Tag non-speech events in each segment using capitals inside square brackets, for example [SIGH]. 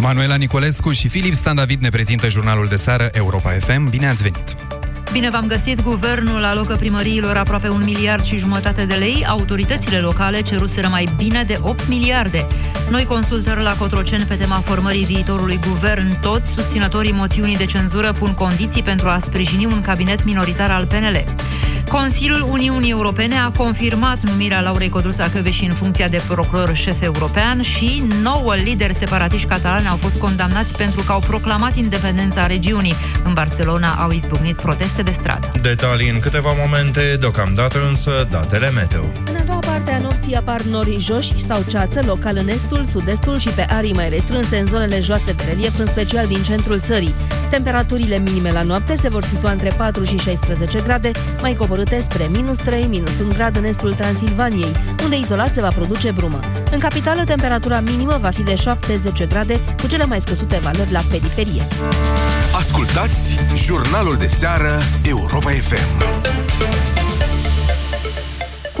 Manuela Nicolescu și Filip Stan David ne prezintă jurnalul de seară Europa FM. Bine ați venit! Bine v-am găsit. Guvernul alocă primăriilor aproape un miliard și jumătate de lei. Autoritățile locale ceruseră mai bine de 8 miliarde. Noi consultări la Cotroceni pe tema formării viitorului guvern. Toți susținătorii moțiunii de cenzură pun condiții pentru a sprijini un cabinet minoritar al PNL. Consiliul Uniunii Europene a confirmat numirea Laurei Codruța Căveși în funcția de procuror șef european și nouă lideri separatiști catalani au fost condamnați pentru că au proclamat independența regiunii. În Barcelona au izbucnit proteste de stradă. Detalii în câteva momente, deocamdată însă datele meteo. În a doua parte a nopții apar norii joși sau ceață local în estul, sud-estul și pe arii mai restrânse în zonele joase de relief, în special din centrul țării. Temperaturile minime la noapte se vor situa între 4 și 16 grade, mai coborâte spre minus 3, minus 1 grad în estul Transilvaniei, unde izolat se va produce brumă. În capitală, temperatura minimă va fi de 7-10 grade, cu cele mai scăzute valori la periferie. Ascultați jurnalul de seară Europa FM.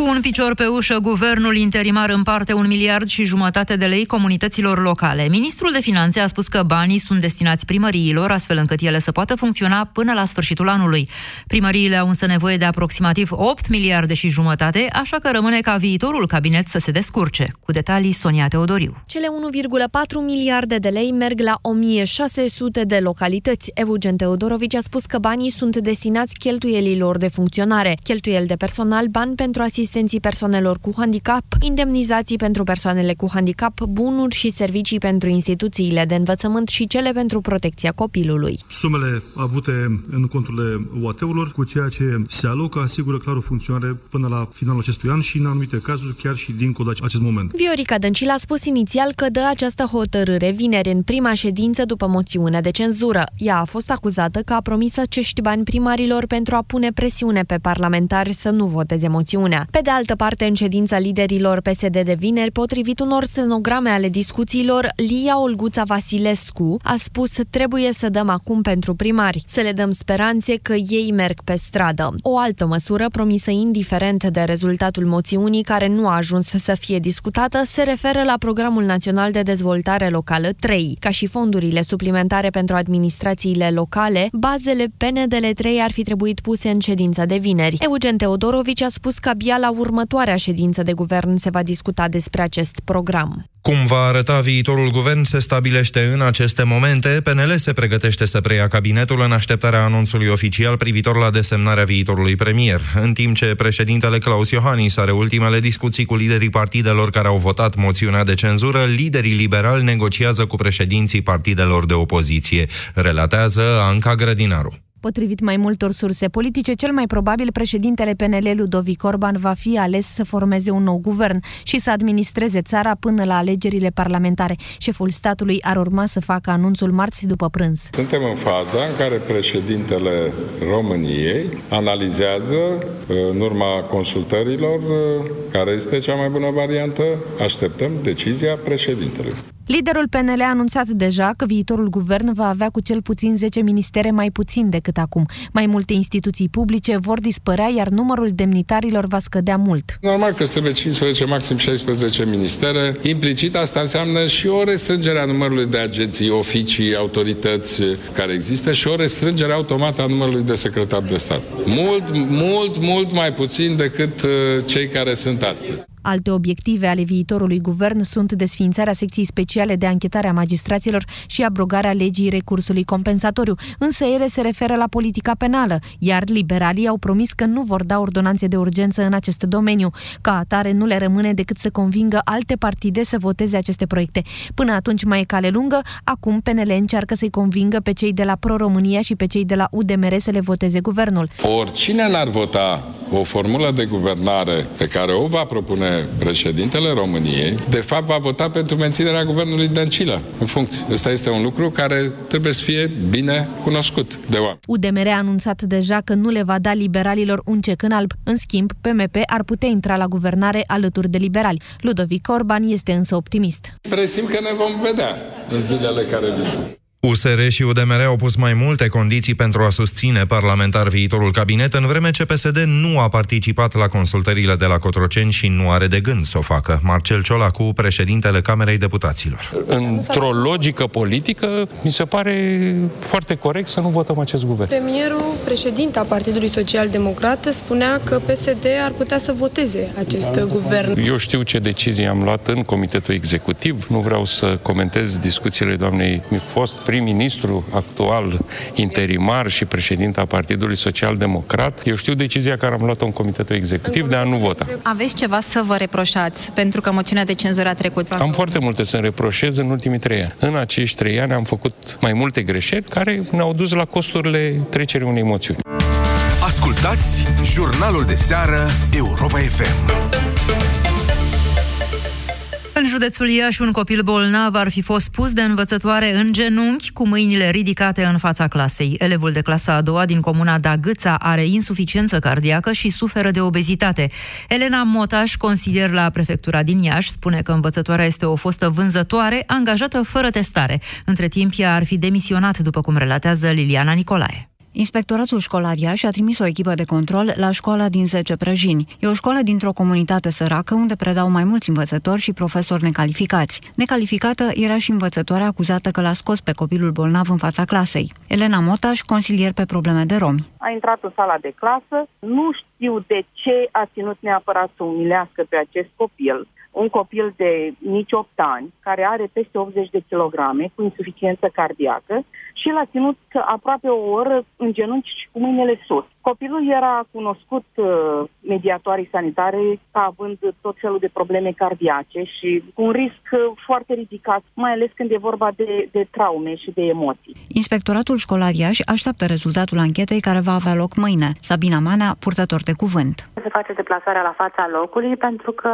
Cu un picior pe ușă, guvernul interimar împarte un miliard și jumătate de lei comunităților locale. Ministrul de Finanțe a spus că banii sunt destinați primăriilor, astfel încât ele să poată funcționa până la sfârșitul anului. Primăriile au însă nevoie de aproximativ 8 miliarde și jumătate, așa că rămâne ca viitorul cabinet să se descurce. Cu detalii, Sonia Teodoriu. Cele 1,4 miliarde de lei merg la 1600 de localități. Eugen Teodorovici a spus că banii sunt destinați cheltuielilor de funcționare, cheltuieli de personal, bani pentru asistență asistenții persoanelor cu handicap, indemnizații pentru persoanele cu handicap, bunuri și servicii pentru instituțiile de învățământ și cele pentru protecția copilului. Sumele avute în conturile UAT-urilor, cu ceea ce se alocă, asigură clar o funcționare până la finalul acestui an și în anumite cazuri chiar și dincolo de acest moment. Viorica Dăncil a spus inițial că dă această hotărâre vineri în prima ședință după moțiunea de cenzură. Ea a fost acuzată că a promis acești bani primarilor pentru a pune presiune pe parlamentari să nu voteze moțiunea. Pe de altă parte, în ședința liderilor PSD de vineri, potrivit unor stenograme ale discuțiilor, Lia Olguța Vasilescu a spus trebuie să dăm acum pentru primari, să le dăm speranțe că ei merg pe stradă. O altă măsură promisă indiferent de rezultatul moțiunii care nu a ajuns să fie discutată se referă la Programul Național de Dezvoltare Locală 3. Ca și fondurile suplimentare pentru administrațiile locale, bazele PNDL 3 ar fi trebuit puse în ședința de vineri. Eugen Teodorovici a spus că abia la următoarea ședință de guvern se va discuta despre acest program. Cum va arăta viitorul guvern se stabilește în aceste momente. PNL se pregătește să preia cabinetul în așteptarea anunțului oficial privitor la desemnarea viitorului premier, în timp ce președintele Claus Iohannis are ultimele discuții cu liderii partidelor care au votat moțiunea de cenzură, liderii liberali negociază cu președinții partidelor de opoziție, relatează Anca Grădinaru. Potrivit mai multor surse politice, cel mai probabil președintele PNL Ludovic Orban va fi ales să formeze un nou guvern și să administreze țara până la alegerile parlamentare. Șeful statului ar urma să facă anunțul marți după prânz. Suntem în faza în care președintele României analizează, în urma consultărilor, care este cea mai bună variantă. Așteptăm decizia președintelui. Liderul PNL a anunțat deja că viitorul guvern va avea cu cel puțin 10 ministere mai puțin decât acum. Mai multe instituții publice vor dispărea, iar numărul demnitarilor va scădea mult. Normal că trebuie 15, maxim 16 ministere. Implicit asta înseamnă și o restrângere a numărului de agenții, oficii, autorități care există și o restrângere automată a numărului de secretar de stat. Mult, mult, mult mai puțin decât uh, cei care sunt astăzi. Alte obiective ale viitorului guvern sunt desfințarea secției speciale de anchetare a magistraților și abrogarea legii recursului compensatoriu, însă ele se referă la politica penală, iar liberalii au promis că nu vor da ordonanțe de urgență în acest domeniu. Ca atare, nu le rămâne decât să convingă alte partide să voteze aceste proiecte. Până atunci mai e cale lungă, acum PNL încearcă să-i convingă pe cei de la Pro-România și pe cei de la UDMR să le voteze guvernul. Oricine n-ar vota o formulă de guvernare pe care o va propune președintele României, de fapt va vota pentru menținerea guvernului Dăncilă în funcție. Ăsta este un lucru care trebuie să fie bine cunoscut de oameni. UDMR a anunțat deja că nu le va da liberalilor un cec în alb. În schimb, PMP ar putea intra la guvernare alături de liberali. Ludovic Orban este însă optimist. Presim că ne vom vedea în zilele care vin. USR și UDMR au pus mai multe condiții pentru a susține parlamentar viitorul cabinet, în vreme ce PSD nu a participat la consultările de la Cotroceni și nu are de gând să o facă. Marcel Ciolacu, președintele Camerei Deputaților. Într-o logică politică, mi se pare foarte corect să nu votăm acest guvern. Premierul, președinta Partidului Social Democrat, spunea că PSD ar putea să voteze acest guvern. Eu știu ce decizie am luat în Comitetul Executiv. Nu vreau să comentez discuțiile doamnei fost prim-ministru actual interimar și președinta Partidului Social Democrat, eu știu decizia care am luat-o în Comitetul Executiv de a nu vota. Aveți ceva să vă reproșați pentru că moțiunea de cenzură a trecut? Am foarte multe să-mi reproșez în ultimii trei ani. În acești trei ani am făcut mai multe greșeli care ne-au dus la costurile trecerii unei moțiuni. Ascultați jurnalul de seară Europa FM. În județul Iași, un copil bolnav ar fi fost pus de învățătoare în genunchi cu mâinile ridicate în fața clasei. Elevul de clasa a doua din comuna Dagâța are insuficiență cardiacă și suferă de obezitate. Elena Motaș, consilier la prefectura din Iași, spune că învățătoarea este o fostă vânzătoare angajată fără testare. Între timp, ea ar fi demisionat, după cum relatează Liliana Nicolae. Inspectoratul școlar Iași a trimis o echipă de control la școala din 10 Prăjini. E o școală dintr-o comunitate săracă unde predau mai mulți învățători și profesori necalificați. Necalificată era și învățătoarea acuzată că l-a scos pe copilul bolnav în fața clasei. Elena Motaș, consilier pe probleme de romi. A intrat în sala de clasă, nu știu de ce a ținut neapărat să umilească pe acest copil un copil de nici 8 ani, care are peste 80 de kilograme, cu insuficiență cardiacă, și l-a ținut aproape o oră în genunchi și cu mâinile sus. Copilul era cunoscut uh, mediatorii sanitare ca având tot felul de probleme cardiace și cu un risc uh, foarte ridicat, mai ales când e vorba de, de traume și de emoții. Inspectoratul școlar Iași așteaptă rezultatul anchetei care va avea loc mâine. Sabina Manea, purtător de cuvânt. Se face deplasarea la fața locului pentru că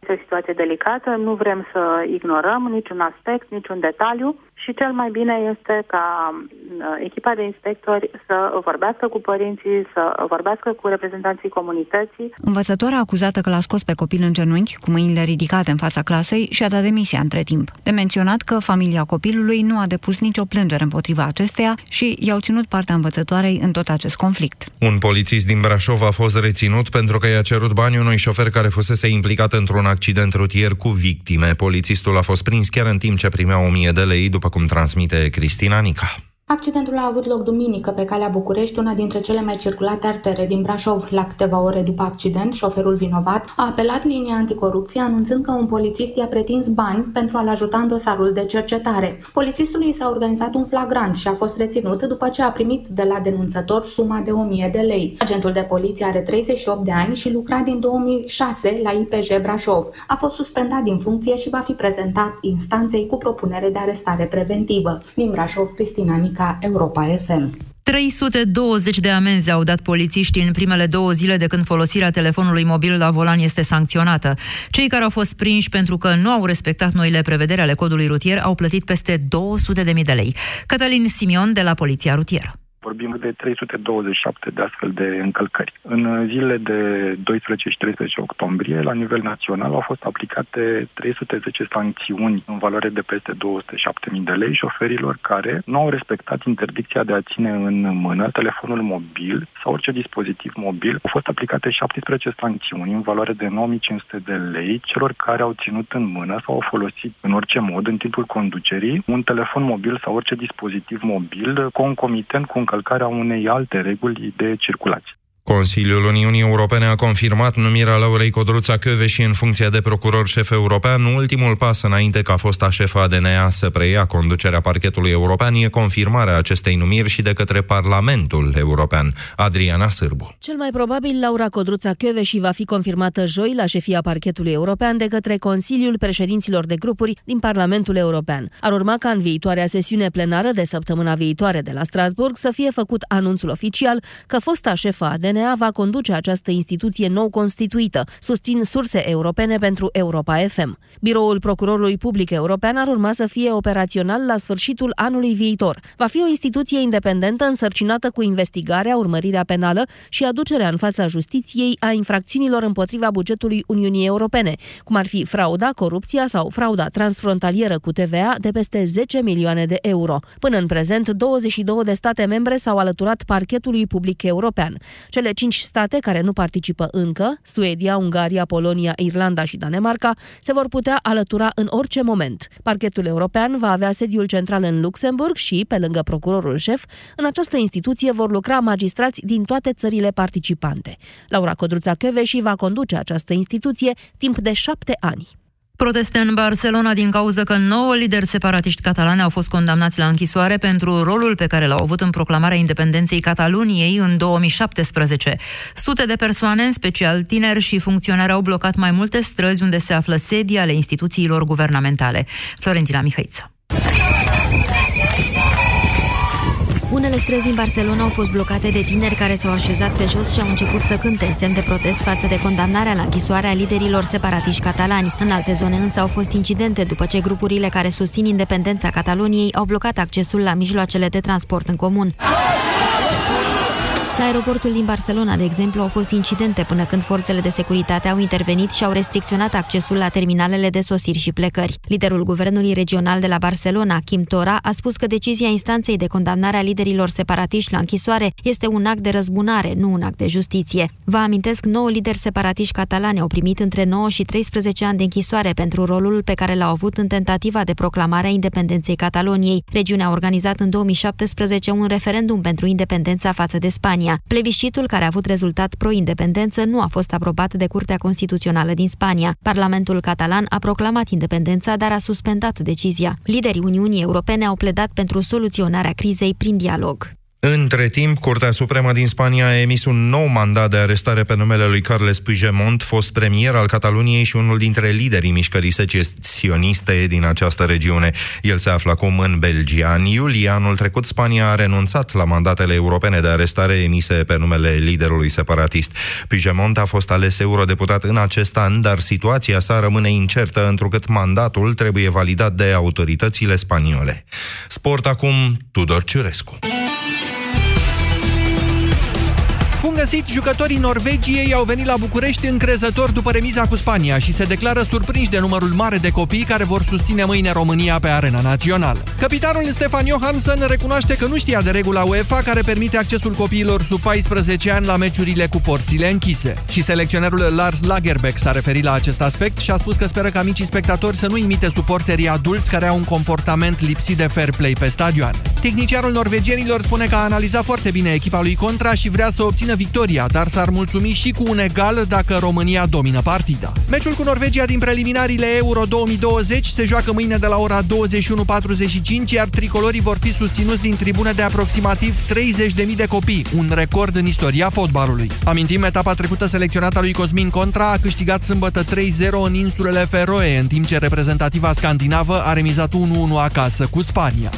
este o situație delicată, nu vrem să ignorăm niciun aspect, niciun detaliu și cel mai bine este ca uh, echipa de inspectori să vorbească cu părinții, să vorbească cu reprezentanții comunității. Învățătoarea acuzată că l-a scos pe copil în genunchi, cu mâinile ridicate în fața clasei, și-a dat demisia între timp. De menționat că familia copilului nu a depus nicio plângere împotriva acesteia și i-au ținut partea învățătoarei în tot acest conflict. Un polițist din Brașov a fost reținut pentru că i-a cerut bani unui șofer care fusese implicat într-un accident rutier cu victime. Polițistul a fost prins chiar în timp ce primea 1000 de lei, după cum transmite Cristina Nica. Accidentul a avut loc duminică pe calea București, una dintre cele mai circulate artere din Brașov. La câteva ore după accident, șoferul vinovat a apelat linia anticorupție anunțând că un polițist i-a pretins bani pentru a-l ajuta în dosarul de cercetare. Polițistului s-a organizat un flagrant și a fost reținut după ce a primit de la denunțător suma de 1000 de lei. Agentul de poliție are 38 de ani și lucra din 2006 la IPJ Brașov. A fost suspendat din funcție și va fi prezentat instanței cu propunere de arestare preventivă. Din Brașov, Cristina Nic ca Europa FM. 320 de amenzi au dat polițiștii în primele două zile de când folosirea telefonului mobil la volan este sancționată. Cei care au fost prinși pentru că nu au respectat noile prevederi ale codului rutier au plătit peste 200.000 de lei. Cătălin Simion de la Poliția Rutieră. Vorbim de 327 de astfel de încălcări. În zilele de 12 și 13 octombrie, la nivel național, au fost aplicate 310 sancțiuni în valoare de peste 207.000 de lei șoferilor care nu au respectat interdicția de a ține în mână telefonul mobil sau orice dispozitiv mobil. Au fost aplicate 17 sancțiuni în valoare de 9.500 de lei celor care au ținut în mână sau au folosit în orice mod în timpul conducerii un telefon mobil sau orice dispozitiv mobil concomitent cu încălcarea unei alte reguli de circulație. Consiliul Uniunii Europene a confirmat numirea Laurei Codruța și în funcția de procuror șef european. Ultimul pas înainte ca fosta șefa DNA să preia conducerea parchetului european e confirmarea acestei numiri și de către Parlamentul European. Adriana Sârbu. Cel mai probabil Laura Codruța și va fi confirmată joi la șefia parchetului european de către Consiliul președinților de grupuri din Parlamentul European. Ar urma ca în viitoarea sesiune plenară de săptămâna viitoare de la Strasburg să fie făcut anunțul oficial că fosta șefa ADN DNA va conduce această instituție nou constituită, susțin surse europene pentru Europa FM. Biroul Procurorului Public European ar urma să fie operațional la sfârșitul anului viitor. Va fi o instituție independentă însărcinată cu investigarea, urmărirea penală și aducerea în fața justiției a infracțiunilor împotriva bugetului Uniunii Europene, cum ar fi frauda, corupția sau frauda transfrontalieră cu TVA de peste 10 milioane de euro. Până în prezent, 22 de state membre s-au alăturat parchetului public european. Cele cinci state care nu participă încă, Suedia, Ungaria, Polonia, Irlanda și Danemarca, se vor putea alătura în orice moment. Parchetul european va avea sediul central în Luxemburg și, pe lângă procurorul șef, în această instituție vor lucra magistrați din toate țările participante. Laura Codruța și va conduce această instituție timp de șapte ani. Proteste în Barcelona din cauza că nouă lideri separatiști catalane au fost condamnați la închisoare pentru rolul pe care l-au avut în proclamarea independenței Cataluniei în 2017. Sute de persoane, în special tineri și funcționari, au blocat mai multe străzi unde se află sedii ale instituțiilor guvernamentale. Florentina Mihăiță. Unele străzi din Barcelona au fost blocate de tineri care s-au așezat pe jos și au început să cânte semn de protest față de condamnarea la închisoare a liderilor separatiști catalani. În alte zone însă au fost incidente după ce grupurile care susțin independența Cataloniei au blocat accesul la mijloacele de transport în comun. La aeroportul din Barcelona, de exemplu, au fost incidente până când forțele de securitate au intervenit și au restricționat accesul la terminalele de sosiri și plecări. Liderul guvernului regional de la Barcelona, Kim Tora, a spus că decizia instanței de condamnare a liderilor separatiști la închisoare este un act de răzbunare, nu un act de justiție. Vă amintesc, nouă lideri separatiști catalani au primit între 9 și 13 ani de închisoare pentru rolul pe care l-au avut în tentativa de proclamare a independenței Cataloniei. Regiunea a organizat în 2017 un referendum pentru independența față de Spania. Spania. Plebiscitul, care a avut rezultat pro-independență, nu a fost aprobat de Curtea Constituțională din Spania. Parlamentul catalan a proclamat independența, dar a suspendat decizia. Liderii Uniunii Europene au pledat pentru soluționarea crizei prin dialog. Între timp, Curtea Supremă din Spania a emis un nou mandat de arestare pe numele lui Carles Puigdemont, fost premier al Cataluniei și unul dintre liderii mișcării secesioniste din această regiune. El se află acum în Belgia. În iulie anul trecut, Spania a renunțat la mandatele europene de arestare emise pe numele liderului separatist. Puigdemont a fost ales eurodeputat în acest an, dar situația sa rămâne incertă, întrucât mandatul trebuie validat de autoritățile spaniole. Sport acum, Tudor Ciurescu găsit, jucătorii Norvegiei au venit la București încrezători după remiza cu Spania și se declară surprinși de numărul mare de copii care vor susține mâine România pe arena națională. Capitanul Stefan Johansson recunoaște că nu știa de regula UEFA care permite accesul copiilor sub 14 ani la meciurile cu porțile închise. Și selecționerul Lars Lagerbeck s-a referit la acest aspect și a spus că speră ca micii spectatori să nu imite suporterii adulți care au un comportament lipsit de fair play pe stadion. Tehnicianul norvegienilor spune că a analizat foarte bine echipa lui Contra și vrea să obțină victoria, dar s-ar mulțumi și cu un egal dacă România domină partida. Meciul cu Norvegia din preliminariile Euro 2020 se joacă mâine de la ora 21.45, iar tricolorii vor fi susținuți din tribune de aproximativ 30.000 de copii, un record în istoria fotbalului. Amintim, etapa trecută selecționată lui Cosmin Contra a câștigat sâmbătă 3-0 în insulele Feroe, în timp ce reprezentativa scandinavă a remizat 1-1 acasă cu Spania.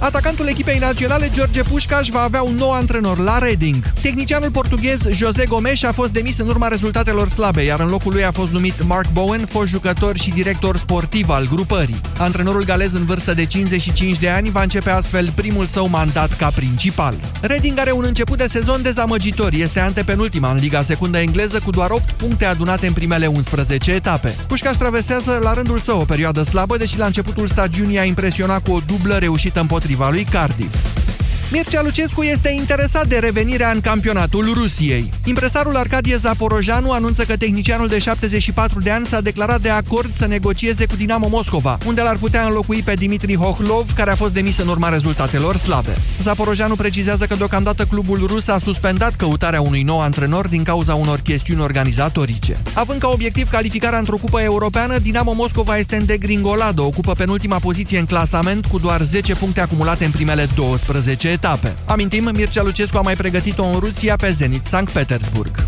Atacantul echipei naționale, George Pușcaș, va avea un nou antrenor la Reading. Tehnicianul portughez José Gomes a fost demis în urma rezultatelor slabe, iar în locul lui a fost numit Mark Bowen, fost jucător și director sportiv al grupării. Antrenorul galez în vârstă de 55 de ani va începe astfel primul său mandat ca principal. Reading are un început de sezon dezamăgitor, este antepenultima în Liga Secundă engleză cu doar 8 puncte adunate în primele 11 etape. Pușcaș traversează la rândul său o perioadă slabă, deși la începutul stagiunii a impresionat cu o dublă reușită împotriva împotriva lui Cardiff. Mircea Lucescu este interesat de revenirea în campionatul Rusiei. Impresarul Arcadie Zaporojanu anunță că tehnicianul de 74 de ani s-a declarat de acord să negocieze cu Dinamo Moscova, unde l-ar putea înlocui pe Dimitri Hohlov, care a fost demis în urma rezultatelor slabe. Zaporojanu precizează că deocamdată clubul rus a suspendat căutarea unui nou antrenor din cauza unor chestiuni organizatorice. Având ca obiectiv calificarea într-o cupă europeană, Dinamo Moscova este în degringoladă, ocupă penultima poziție în clasament cu doar 10 puncte acumulate în primele 12 etape. Amintim, Mircea Lucescu a mai pregătit-o în Rusia pe Zenit Sankt Petersburg.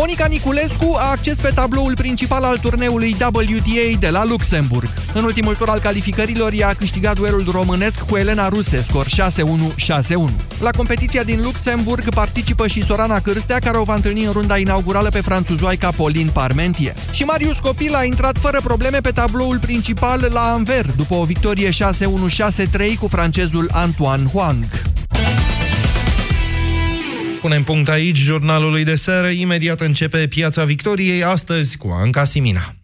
Monica Niculescu a acces pe tabloul principal al turneului WTA de la Luxemburg. În ultimul tur al calificărilor, ea a câștigat duelul românesc cu Elena Ruse, scor 6-1-6-1. La competiția din Luxemburg participă și Sorana Cârstea, care o va întâlni în runda inaugurală pe franțuzoaica Pauline Parmentier. Și Marius Copil a intrat fără probleme pe tabloul principal la Anver, după o victorie 6-1-6-3 cu francezul Antoine Huang. Punem punct aici jurnalului de seară. Imediat începe Piața Victoriei, astăzi cu Anca Simina.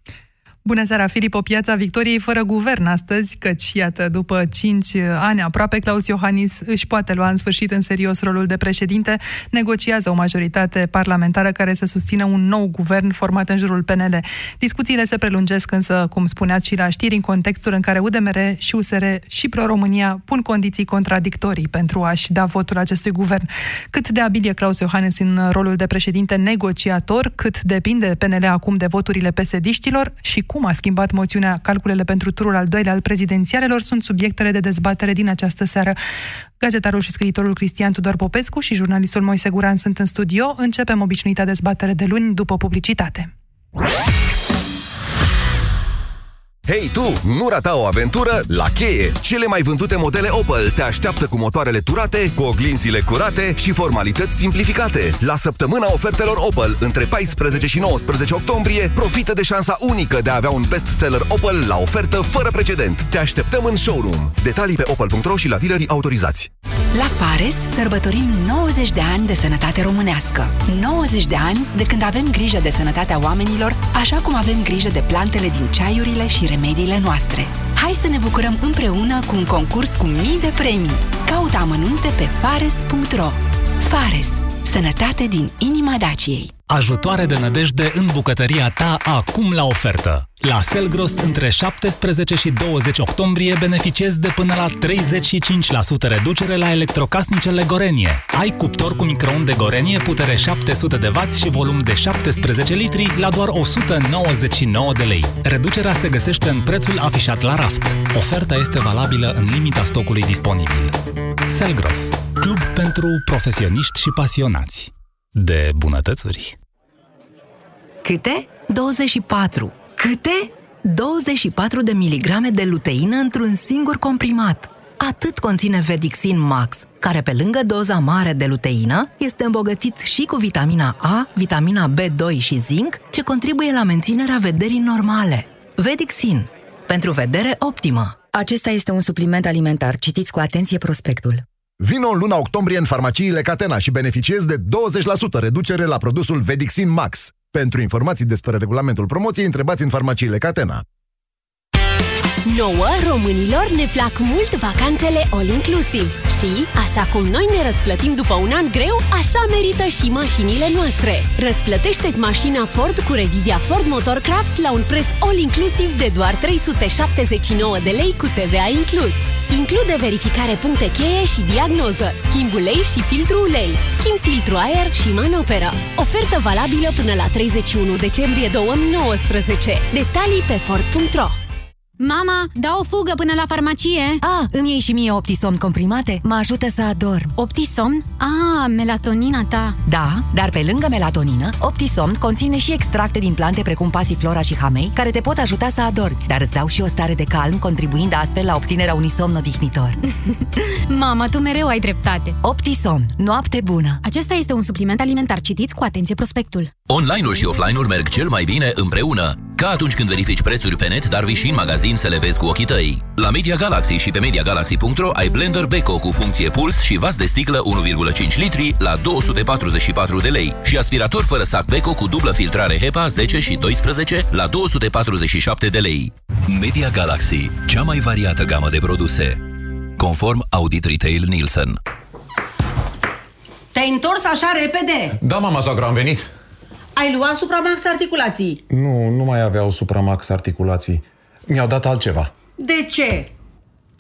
Bună seara, Filip, o piața Victoriei fără guvern astăzi, căci, iată, după 5 ani aproape, Claus Iohannis își poate lua în sfârșit în serios rolul de președinte, negociază o majoritate parlamentară care să susțină un nou guvern format în jurul PNL. Discuțiile se prelungesc însă, cum spuneați și la știri, în contextul în care UDMR și USR și Pro-România pun condiții contradictorii pentru a-și da votul acestui guvern. Cât de abil e Claus Iohannis în rolul de președinte negociator, cât depinde PNL acum de voturile pesediștilor și cum cum a schimbat moțiunea calculele pentru turul al doilea al prezidențialelor sunt subiectele de dezbatere din această seară. Gazetarul și scriitorul Cristian Tudor Popescu și jurnalistul Moise Guran sunt în studio. Începem obișnuita dezbatere de luni după publicitate. Hei tu, nu rata o aventură la cheie! Cele mai vândute modele Opel te așteaptă cu motoarele turate, cu oglinzile curate și formalități simplificate. La săptămâna ofertelor Opel, între 14 și 19 octombrie, profită de șansa unică de a avea un bestseller Opel la ofertă fără precedent. Te așteptăm în showroom. Detalii pe opel.ro și la dealerii autorizați. La Fares sărbătorim 90 de ani de sănătate românească. 90 de ani de când avem grijă de sănătatea oamenilor, așa cum avem grijă de plantele din ceaiurile și remediile noastre. Hai să ne bucurăm împreună cu un concurs cu mii de premii. Caută amănunte pe fares.ro Fares. Sănătate din inima Daciei. Ajutoare de nădejde în bucătăria ta acum la ofertă. La Selgros, între 17 și 20 octombrie, beneficiezi de până la 35% reducere la electrocasnicele Gorenie. Ai cuptor cu microunde Gorenie, putere 700 de W și volum de 17 litri la doar 199 de lei. Reducerea se găsește în prețul afișat la raft. Oferta este valabilă în limita stocului disponibil. Selgros, club pentru profesioniști și pasionați de bunătățuri. Câte? 24. Câte? 24 de miligrame de luteină într-un singur comprimat. Atât conține Vedixin Max, care pe lângă doza mare de luteină, este îmbogățit și cu vitamina A, vitamina B2 și zinc, ce contribuie la menținerea vederii normale. Vedixin. Pentru vedere optimă. Acesta este un supliment alimentar. Citiți cu atenție prospectul. Vino în luna octombrie în farmaciile Catena și beneficiezi de 20% reducere la produsul Vedixin Max. Pentru informații despre regulamentul promoției, întrebați în farmaciile Catena. Nouă, românilor, ne plac mult vacanțele all-inclusiv. Și, așa cum noi ne răsplătim după un an greu, așa merită și mașinile noastre. Răsplătește-ți mașina Ford cu revizia Ford Motorcraft la un preț all-inclusiv de doar 379 de lei cu TVA inclus. Include verificare puncte cheie și diagnoză, schimb ulei și filtru ulei, schimb filtru aer și manoperă. Ofertă valabilă până la 31 decembrie 2019. Detalii pe Ford.ro Mama, dau o fugă până la farmacie. Ah, îmi iei și mie Optisomn comprimate? Mă ajută să adorm. Optisomn? Ah, melatonina ta. Da, dar pe lângă melatonină, Optisomn conține și extracte din plante precum pasiflora și hamei, care te pot ajuta să adormi, dar îți dau și o stare de calm, contribuind astfel la obținerea unui somn odihnitor. [LAUGHS] Mama, tu mereu ai dreptate. Optisomn. Noapte bună. Acesta este un supliment alimentar. Citiți cu atenție prospectul. Online-ul și offline-ul merg cel mai bine împreună. Ca atunci când verifici prețuri pe net, dar vii și în magazin să le vezi cu ochii tăi. La Media Galaxy și pe MediaGalaxy.ro ai blender Beko cu funcție puls și vas de sticlă 1,5 litri la 244 de lei și aspirator fără sac Beko cu dublă filtrare HEPA 10 și 12 la 247 de lei. Media Galaxy, cea mai variată gamă de produse. Conform Audit Retail Nielsen. Te-ai întors așa repede? Da, mama soacră, am venit. Ai luat Supramax articulații? Nu, nu mai aveau Supramax articulații. Mi-au dat altceva. De ce?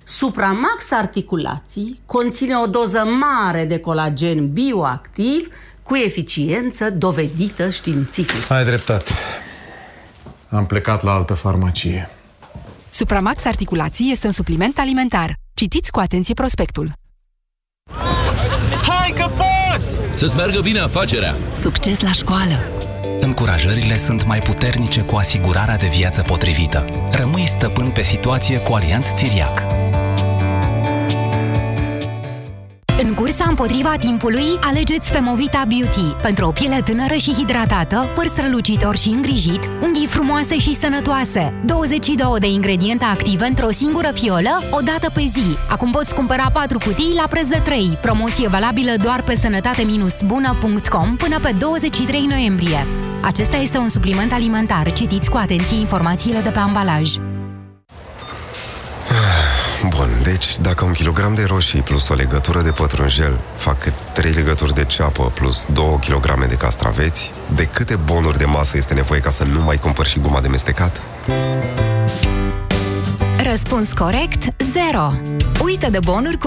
Supramax articulații conține o doză mare de colagen bioactiv cu eficiență dovedită științific. Ai dreptate. Am plecat la altă farmacie. Supramax articulații este un supliment alimentar. Citiți cu atenție prospectul. Hai că poți! Să-ți meargă bine afacerea! Succes la școală! Încurajările sunt mai puternice cu asigurarea de viață potrivită. Rămâi stăpân pe situație cu Alianț Țiriac. În cursa împotriva timpului, alegeți Femovita Beauty. Pentru o piele tânără și hidratată, păr strălucitor și îngrijit, unghii frumoase și sănătoase. 22 de ingrediente active într-o singură fiolă, o dată pe zi. Acum poți cumpăra 4 cutii la preț de 3. Promoție valabilă doar pe sănătate-bună.com până pe 23 noiembrie. Acesta este un supliment alimentar. Citiți cu atenție informațiile de pe ambalaj. [SIGHS] Bun, deci dacă un kilogram de roșii plus o legătură de pătrunjel fac cât 3 legături de ceapă plus 2 kg de castraveți, de câte bonuri de masă este nevoie ca să nu mai cumpăr și guma de mestecat? Răspuns corect 0. Uită de bonuri cu